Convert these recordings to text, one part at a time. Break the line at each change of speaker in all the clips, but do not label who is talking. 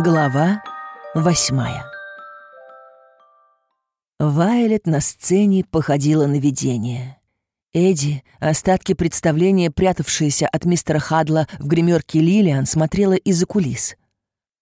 Глава восьмая Вайлет на сцене походила на видение. Эдди, остатки представления, прятавшиеся от мистера Хадла в гримерке Лилиан, смотрела из-за кулис.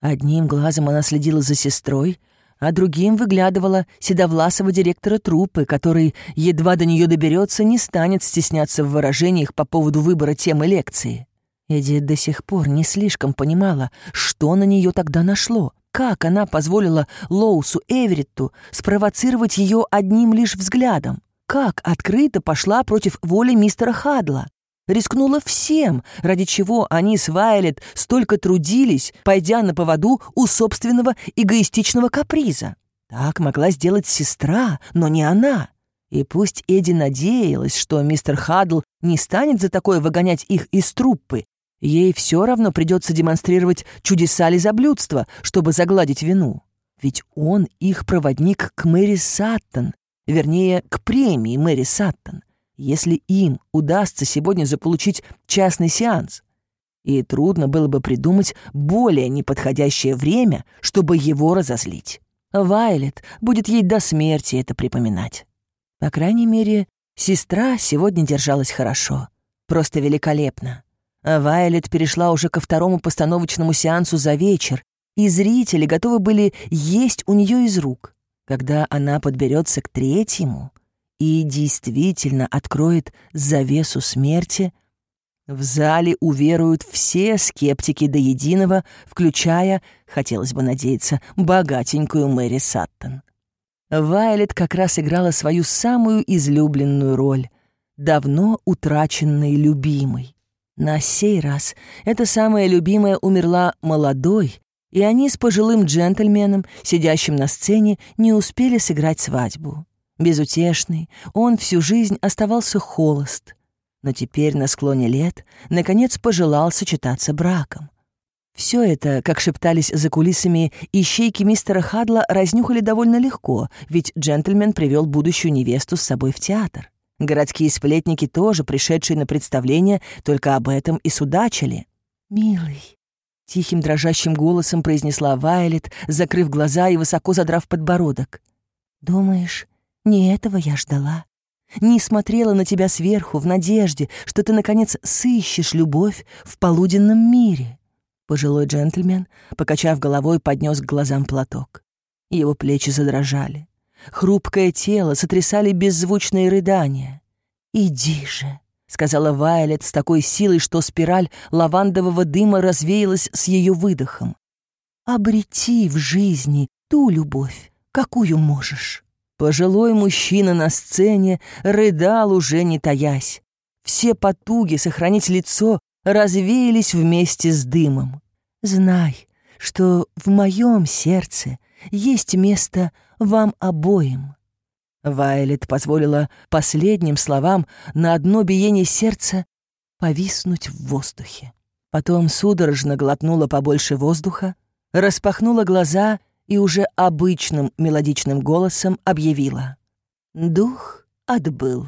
Одним глазом она следила за сестрой, а другим выглядывала седовласого директора труппы, который, едва до нее доберется, не станет стесняться в выражениях по поводу выбора темы лекции. Эдди до сих пор не слишком понимала, что на нее тогда нашло. Как она позволила Лоусу Эверетту спровоцировать ее одним лишь взглядом? Как открыто пошла против воли мистера Хадла? Рискнула всем, ради чего они с Вайлет столько трудились, пойдя на поводу у собственного эгоистичного каприза. Так могла сделать сестра, но не она. И пусть Эдди надеялась, что мистер Хадл не станет за такое выгонять их из труппы, Ей все равно придется демонстрировать чудеса лизоблюдства, чтобы загладить вину. Ведь он их проводник к Мэри Саттон, вернее, к премии Мэри Саттон, если им удастся сегодня заполучить частный сеанс. И трудно было бы придумать более неподходящее время, чтобы его разозлить. Вайлет будет ей до смерти это припоминать. По крайней мере, сестра сегодня держалась хорошо. Просто великолепно. А Вайлет перешла уже ко второму постановочному сеансу за вечер, и зрители готовы были есть у нее из рук. Когда она подберется к третьему и действительно откроет завесу смерти, в зале уверуют все скептики до единого, включая, хотелось бы надеяться, богатенькую Мэри Саттон. Вайлет как раз играла свою самую излюбленную роль, давно утраченной любимой. На сей раз эта самая любимая умерла молодой, и они с пожилым джентльменом, сидящим на сцене, не успели сыграть свадьбу. Безутешный, он всю жизнь оставался холост, но теперь на склоне лет, наконец, пожелал сочетаться браком. Все это, как шептались за кулисами, ищейки мистера Хадла разнюхали довольно легко, ведь джентльмен привел будущую невесту с собой в театр. Городские сплетники тоже, пришедшие на представление, только об этом и судачили. «Милый», — тихим дрожащим голосом произнесла Вайлет, закрыв глаза и высоко задрав подбородок. «Думаешь, не этого я ждала? Не смотрела на тебя сверху в надежде, что ты, наконец, сыщешь любовь в полуденном мире?» Пожилой джентльмен, покачав головой, поднес к глазам платок. Его плечи задрожали. Хрупкое тело сотрясали беззвучные рыдания. «Иди же», — сказала Вайлет с такой силой, что спираль лавандового дыма развеялась с ее выдохом. «Обрети в жизни ту любовь, какую можешь». Пожилой мужчина на сцене рыдал уже не таясь. Все потуги сохранить лицо развеялись вместе с дымом. «Знай, что в моем сердце есть место вам обоим». Вайлет позволила последним словам на одно биение сердца повиснуть в воздухе. Потом судорожно глотнула побольше воздуха, распахнула глаза и уже обычным мелодичным голосом объявила. «Дух отбыл».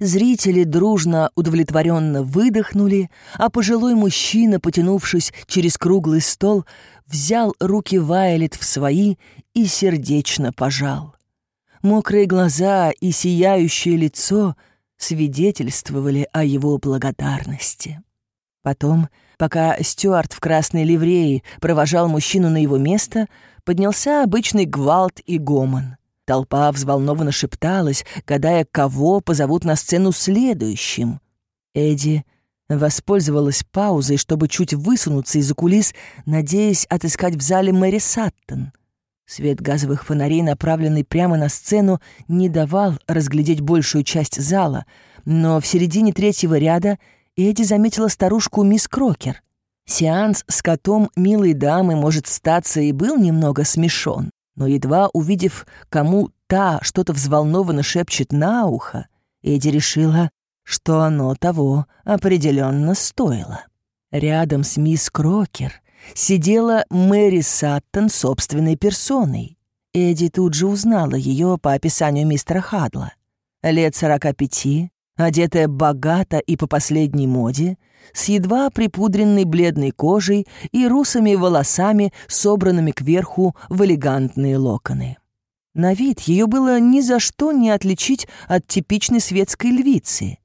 Зрители дружно удовлетворенно выдохнули, а пожилой мужчина, потянувшись через круглый стол, взял руки Вайлет в свои и сердечно пожал. Мокрые глаза и сияющее лицо свидетельствовали о его благодарности. Потом, пока Стюарт в красной ливреи провожал мужчину на его место, поднялся обычный гвалт и гомон — Толпа взволнованно шепталась, гадая, кого позовут на сцену следующим. Эдди воспользовалась паузой, чтобы чуть высунуться из-за кулис, надеясь отыскать в зале Мэри Саттон. Свет газовых фонарей, направленный прямо на сцену, не давал разглядеть большую часть зала, но в середине третьего ряда Эдди заметила старушку мисс Крокер. Сеанс с котом милой дамы, может, статься и был немного смешон, но едва увидев, кому та что-то взволнованно шепчет на ухо, Эдди решила, что оно того определенно стоило. Рядом с мисс Крокер сидела Мэри Саттон собственной персоной. Эдди тут же узнала ее по описанию мистера Хадла. Лет сорока пяти, одетая богато и по последней моде, с едва припудренной бледной кожей и русыми волосами, собранными кверху в элегантные локоны. На вид ее было ни за что не отличить от типичной светской львицы.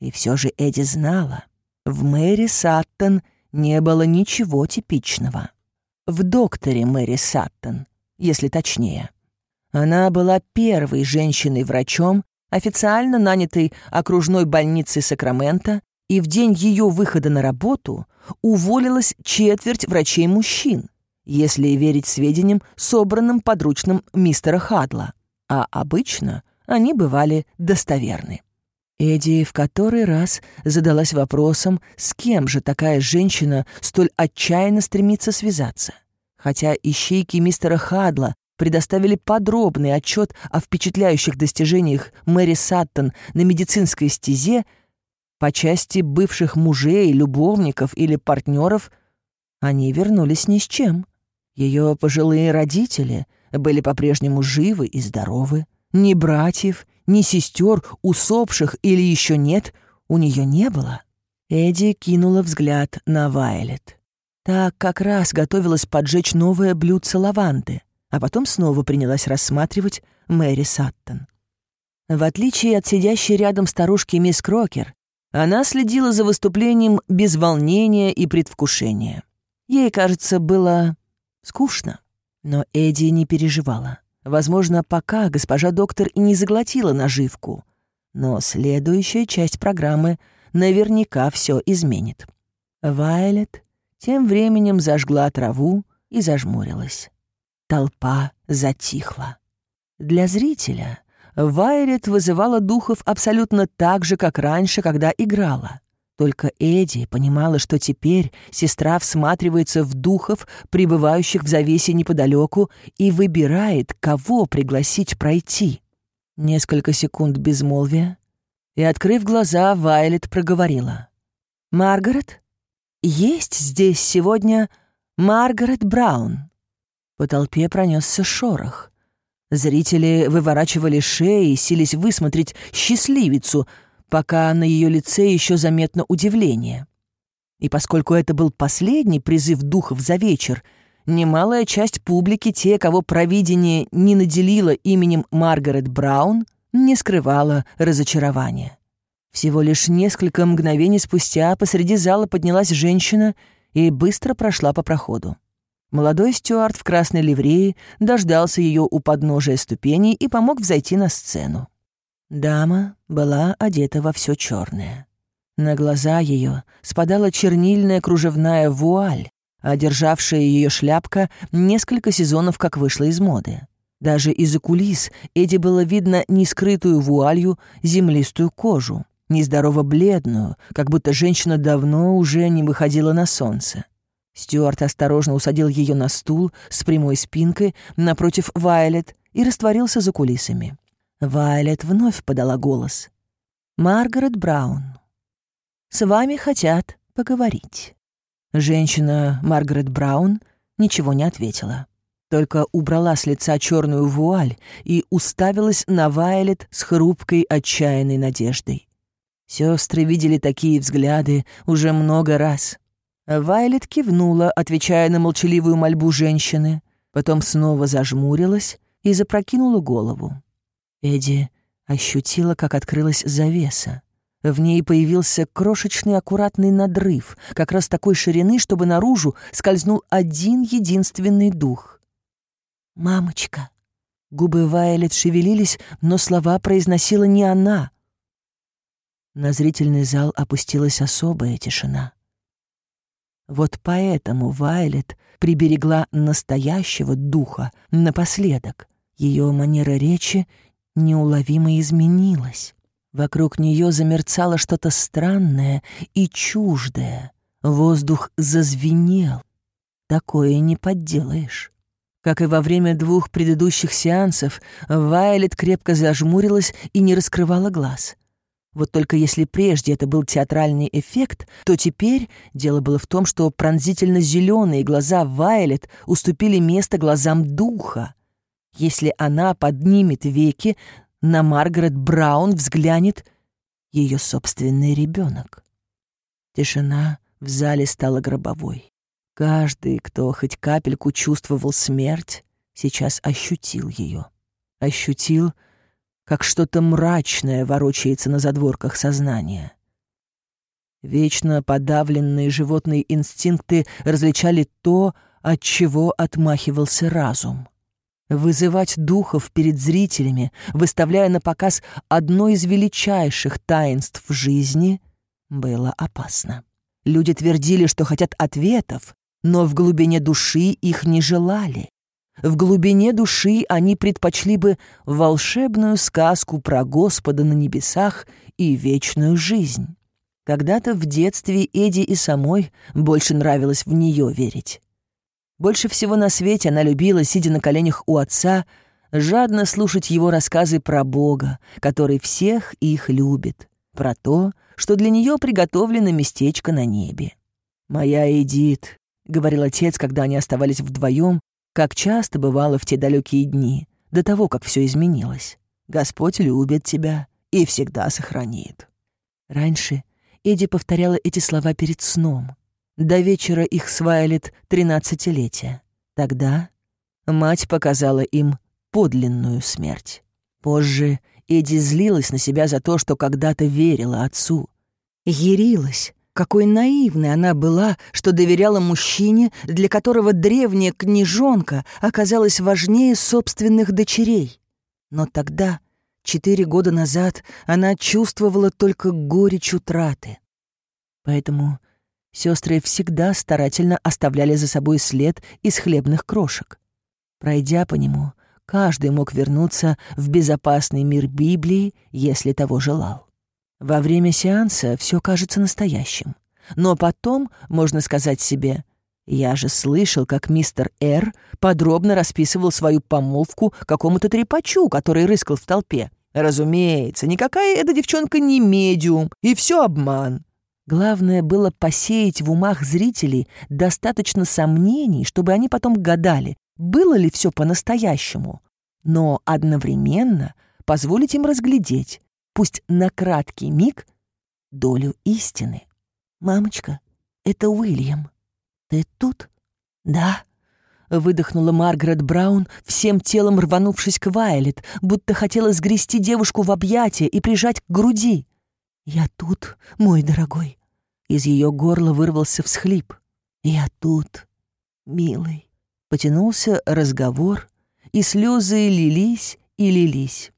И все же Эдди знала, в Мэри Саттон не было ничего типичного. В докторе Мэри Саттон, если точнее. Она была первой женщиной-врачом, официально нанятой окружной больницей Сакрамента, и в день ее выхода на работу уволилась четверть врачей-мужчин, если верить сведениям, собранным подручным мистера Хадла, а обычно они бывали достоверны. Эдди в который раз задалась вопросом, с кем же такая женщина столь отчаянно стремится связаться. Хотя ищейки мистера Хадла предоставили подробный отчет о впечатляющих достижениях Мэри Саттон на медицинской стезе, по части бывших мужей, любовников или партнеров, они вернулись ни с чем. Ее пожилые родители были по-прежнему живы и здоровы. Ни братьев, ни сестер, усопших или еще нет, у нее не было. Эдди кинула взгляд на Вайлет. Та как раз готовилась поджечь новое блюдце лаванды, а потом снова принялась рассматривать Мэри Саттон. В отличие от сидящей рядом старушки мисс Крокер, она следила за выступлением без волнения и предвкушения. Ей, кажется, было скучно. Но Эдди не переживала. Возможно, пока госпожа доктор и не заглотила наживку. Но следующая часть программы наверняка все изменит. Вайлет тем временем зажгла траву и зажмурилась. Толпа затихла. Для зрителя Вайлет вызывала духов абсолютно так же, как раньше, когда играла. Только Эдди понимала, что теперь сестра всматривается в духов, пребывающих в завесе неподалеку, и выбирает, кого пригласить пройти. Несколько секунд безмолвия, и, открыв глаза, Вайлет проговорила. «Маргарет? Есть здесь сегодня Маргарет Браун?» По толпе пронесся шорох. Зрители выворачивали шеи и сились высмотреть счастливицу — пока на ее лице еще заметно удивление. И поскольку это был последний призыв духов за вечер, немалая часть публики, те, кого провидение не наделило именем Маргарет Браун, не скрывала разочарования. Всего лишь несколько мгновений спустя посреди зала поднялась женщина и быстро прошла по проходу. Молодой стюард в красной ливреи дождался ее у подножия ступеней и помог взойти на сцену. Дама была одета во все черное. На глаза ее спадала чернильная кружевная вуаль, а державшая ее шляпка несколько сезонов как вышла из моды. Даже из-за кулис Эдди было видно не скрытую вуалью землистую кожу, нездорово бледную, как будто женщина давно уже не выходила на солнце. Стюарт осторожно усадил ее на стул с прямой спинкой напротив Вайлет и растворился за кулисами. Вайлет вновь подала голос. «Маргарет Браун, с вами хотят поговорить». Женщина Маргарет Браун ничего не ответила, только убрала с лица черную вуаль и уставилась на Вайлет с хрупкой отчаянной надеждой. Сестры видели такие взгляды уже много раз. Вайлет кивнула, отвечая на молчаливую мольбу женщины, потом снова зажмурилась и запрокинула голову. Эдди ощутила, как открылась завеса. В ней появился крошечный аккуратный надрыв, как раз такой ширины, чтобы наружу скользнул один единственный дух. «Мамочка!» Губы Вайлет шевелились, но слова произносила не она. На зрительный зал опустилась особая тишина. Вот поэтому Вайлет приберегла настоящего духа напоследок. Ее манера речи неуловимо изменилась. Вокруг нее замерцало что-то странное и чуждое. Воздух зазвенел. Такое не подделаешь. Как и во время двух предыдущих сеансов, Вайлет крепко зажмурилась и не раскрывала глаз. Вот только если прежде это был театральный эффект, то теперь дело было в том, что пронзительно зеленые глаза Вайлет уступили место глазам духа. Если она поднимет веки, на Маргарет Браун взглянет ее собственный ребенок. Тишина в зале стала гробовой. Каждый, кто хоть капельку чувствовал смерть, сейчас ощутил ее. Ощутил, как что-то мрачное ворочается на задворках сознания. Вечно подавленные животные инстинкты различали то, от чего отмахивался разум. Вызывать духов перед зрителями, выставляя на показ одно из величайших таинств жизни, было опасно. Люди твердили, что хотят ответов, но в глубине души их не желали. В глубине души они предпочли бы волшебную сказку про Господа на небесах и вечную жизнь. Когда-то в детстве Эди и самой больше нравилось в нее верить. Больше всего на свете она любила, сидя на коленях у отца, жадно слушать его рассказы про Бога, который всех их любит, про то, что для нее приготовлено местечко на небе. «Моя Эдит», — говорил отец, когда они оставались вдвоем, как часто бывало в те далекие дни, до того, как все изменилось. «Господь любит тебя и всегда сохранит». Раньше Эдди повторяла эти слова перед сном — до вечера их с Вайлет тринадцатилетия. Тогда мать показала им подлинную смерть. Позже Эдди злилась на себя за то, что когда-то верила отцу. Ярилась, какой наивной она была, что доверяла мужчине, для которого древняя княжонка оказалась важнее собственных дочерей. Но тогда, четыре года назад, она чувствовала только горечь утраты. Поэтому Сестры всегда старательно оставляли за собой след из хлебных крошек. Пройдя по нему, каждый мог вернуться в безопасный мир Библии, если того желал. Во время сеанса все кажется настоящим. Но потом можно сказать себе, я же слышал, как мистер Р. подробно расписывал свою помолвку какому-то трепачу, который рыскал в толпе. Разумеется, никакая эта девчонка не медиум, и все обман. Главное было посеять в умах зрителей достаточно сомнений, чтобы они потом гадали, было ли все по-настоящему, но одновременно позволить им разглядеть, пусть на краткий миг, долю истины. «Мамочка, это Уильям. Ты тут?» «Да», — выдохнула Маргарет Браун, всем телом рванувшись к Вайлет, будто хотела сгрести девушку в объятия и прижать к груди. «Я тут, мой дорогой». Из ее горла вырвался всхлип. «Я тут, милый». Потянулся разговор, и слезы лились и лились.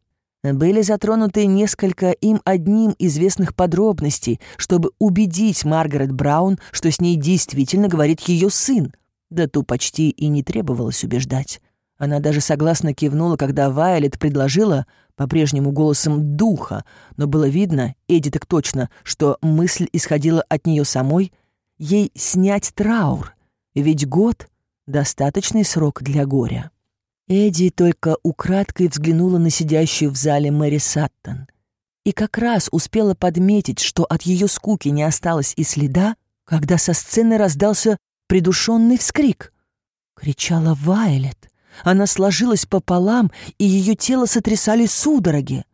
Были затронуты несколько им одним известных подробностей, чтобы убедить Маргарет Браун, что с ней действительно говорит ее сын. Да ту почти и не требовалось убеждать. Она даже согласно кивнула, когда Вайлет предложила, по-прежнему голосом духа, но было видно, Эдди так точно, что мысль исходила от нее самой, ей снять траур, ведь год — достаточный срок для горя. Эдди только украдкой взглянула на сидящую в зале Мэри Саттон и как раз успела подметить, что от ее скуки не осталось и следа, когда со сцены раздался придушенный вскрик. Кричала Вайлет. Она сложилась пополам, и ее тело сотрясали судороги.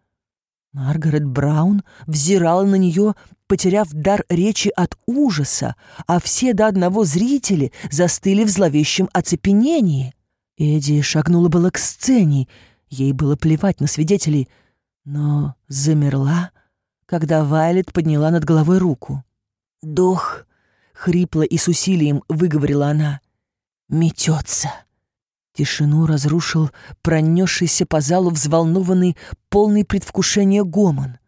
Маргарет Браун взирала на нее, потеряв дар речи от ужаса, а все до одного зрители застыли в зловещем оцепенении. Эдди шагнула было к сцене, ей было плевать на свидетелей, но замерла, когда Вайлет подняла над головой руку. «Дух!» — хрипло и с усилием выговорила она. «Метется!» Тишину разрушил пронесшийся по залу взволнованный, полный предвкушения гомон.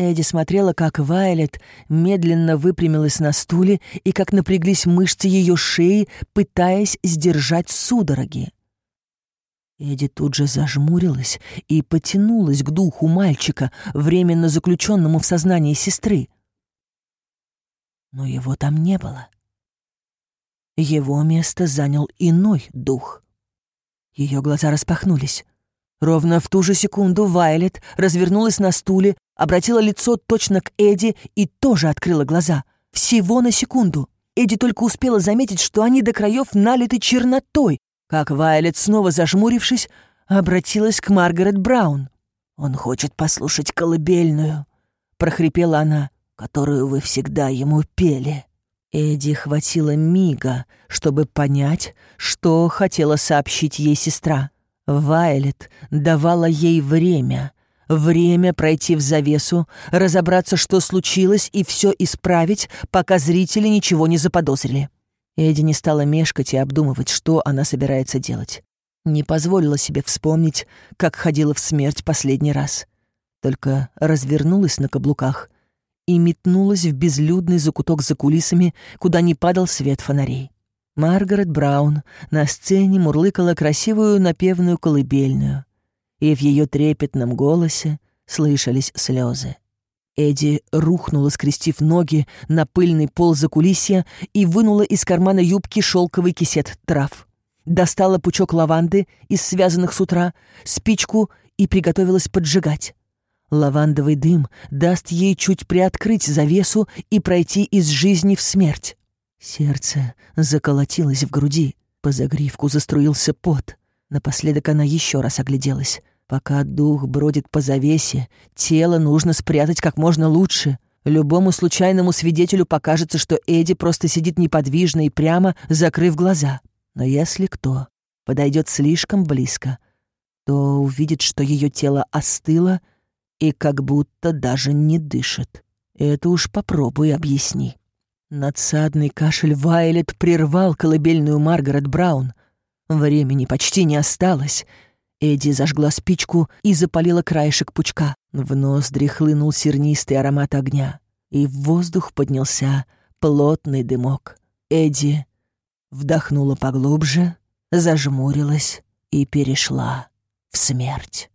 Эдди смотрела, как Вайлет медленно выпрямилась на стуле и как напряглись мышцы ее шеи, пытаясь сдержать судороги. Эдди тут же зажмурилась и потянулась к духу мальчика, временно заключенному в сознании сестры. Но его там не было. Его место занял иной дух — ее глаза распахнулись. Ровно в ту же секунду Вайлет развернулась на стуле, обратила лицо точно к Эдди и тоже открыла глаза. Всего на секунду. Эдди только успела заметить, что они до краев налиты чернотой, как Вайлет, снова зажмурившись, обратилась к Маргарет Браун. «Он хочет послушать колыбельную», — прохрипела она, — «которую вы всегда ему пели». Эдди хватило мига, чтобы понять, что хотела сообщить ей сестра. Вайлет давала ей время, время пройти в завесу, разобраться, что случилось, и все исправить, пока зрители ничего не заподозрили. Эдди не стала мешкать и обдумывать, что она собирается делать. Не позволила себе вспомнить, как ходила в смерть последний раз. Только развернулась на каблуках и метнулась в безлюдный закуток за кулисами, куда не падал свет фонарей. Маргарет Браун на сцене мурлыкала красивую напевную колыбельную, и в ее трепетном голосе слышались слезы. Эдди рухнула, скрестив ноги на пыльный пол закулисья и вынула из кармана юбки шелковый кисет трав. Достала пучок лаванды из связанных с утра, спичку и приготовилась поджигать. Лавандовый дым даст ей чуть приоткрыть завесу и пройти из жизни в смерть. Сердце заколотилось в груди, по загривку заструился пот. Напоследок она еще раз огляделась. Пока дух бродит по завесе, тело нужно спрятать как можно лучше. Любому случайному свидетелю покажется, что Эдди просто сидит неподвижно и прямо, закрыв глаза. Но если кто подойдет слишком близко, то увидит, что ее тело остыло и как будто даже не дышит. Это уж попробуй объясни. Надсадный кашель Вайлет прервал колыбельную Маргарет Браун. Времени почти не осталось. Эдди зажгла спичку и запалила краешек пучка. В ноздри хлынул сернистый аромат огня, и в воздух поднялся плотный дымок. Эдди вдохнула поглубже, зажмурилась и перешла в смерть.